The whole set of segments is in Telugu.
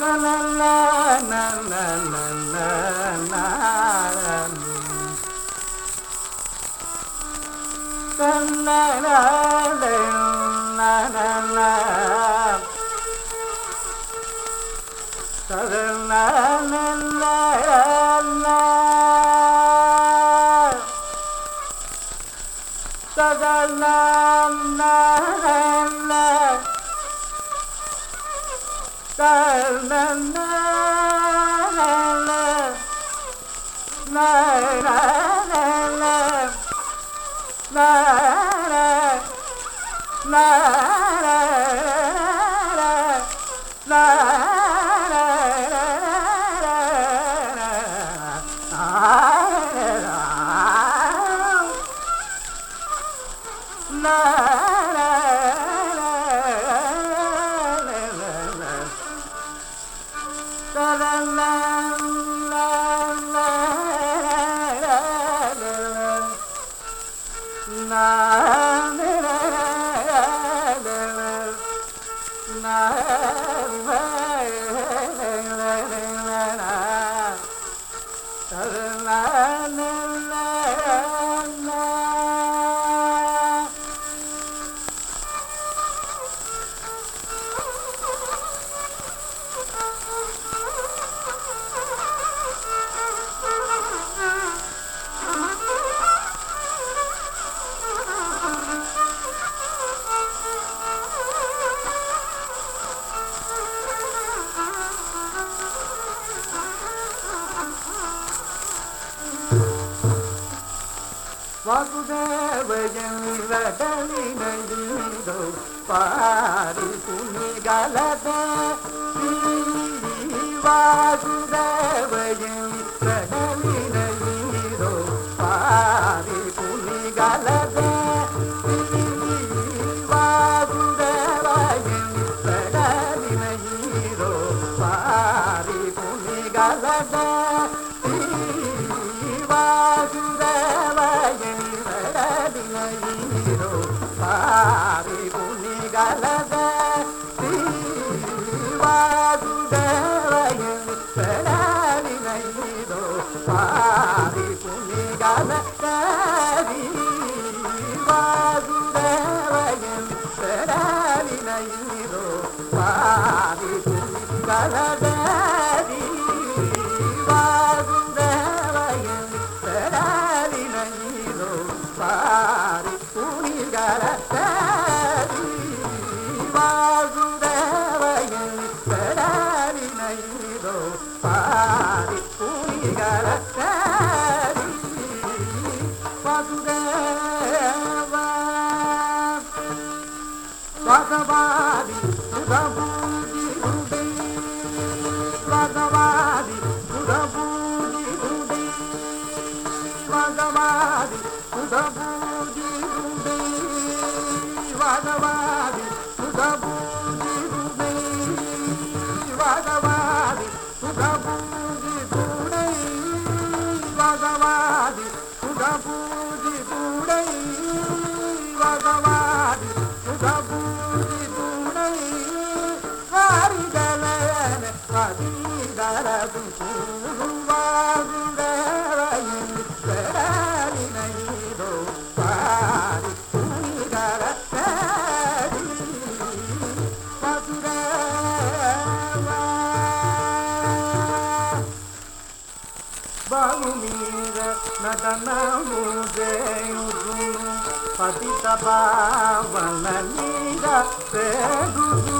la la la la về வசுதேவயந்தலினையீதோ Pari புனிகலத வாசுதேவயந்தலினையீதோ Pari புனிகலத வாசுதேவயந்தலினையீதோ Pari புனிகலத புனிகலத தீவாதுதவயன் பிராணிதோ Pari புனிகலத మంగళకారి పదురేవా పదవాది బుధభూజి హృది పదవాది బుధభూజి హృది పదవాది బుధభూజి హృది పదవాది வதவாதி சுகபூதி பூடை வதவாதி சுகபூதி பூடை வாரிதலன பதிதரது சூருவாகுட శరణము దేవుడు పతిత భావన మీద పేరుడు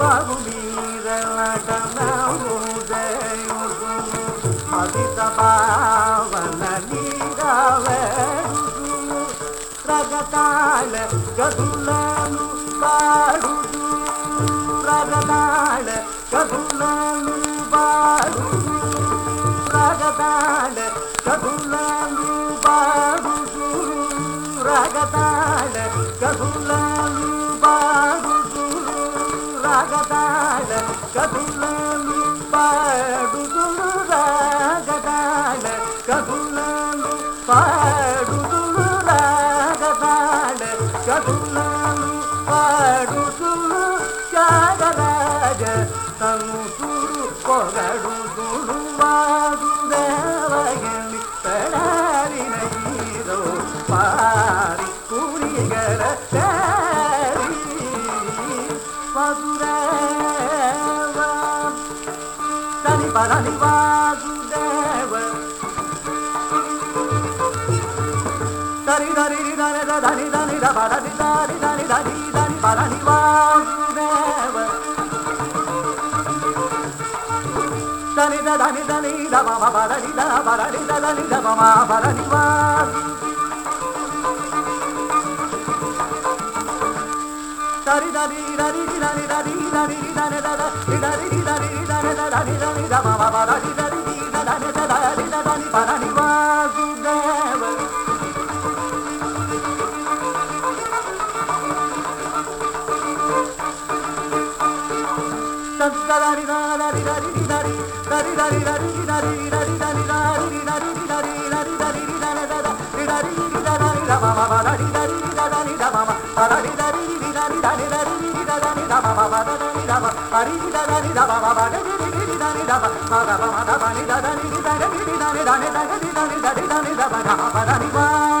బాబు మీద నటనము దేవుడు పతిత భావన మీద వేరుడు రగతాళ గదులను పాడుడు రగతాళ గదులను పాడుడు కగులాలు బాగుసు రాగతాళ కగులాలు బాగుసు రాగతాళ కగులాలు పాడుదు రాగతాళ కగులాలు పాడుదు రాగతాళ కగులాలు పాడుదు రాగరాజ తను పొగడు దుడువా ಹರಿವಾಸುದೇವ ದರಿ ದರಿ ದನಿ ದನಿ ದನಿ ದನಿ ದಾರಿ ದನಿ ದನಿ ದನಿ ಪರನಿ ವಾಸುದೇವ ದನಿ ದನಿ ದನಿ ದಮ ಬರನಿ ದ ಬರನಿ ದ ದನಿ ದಮ ಬರನಿ Vasudeva da da da da da da da da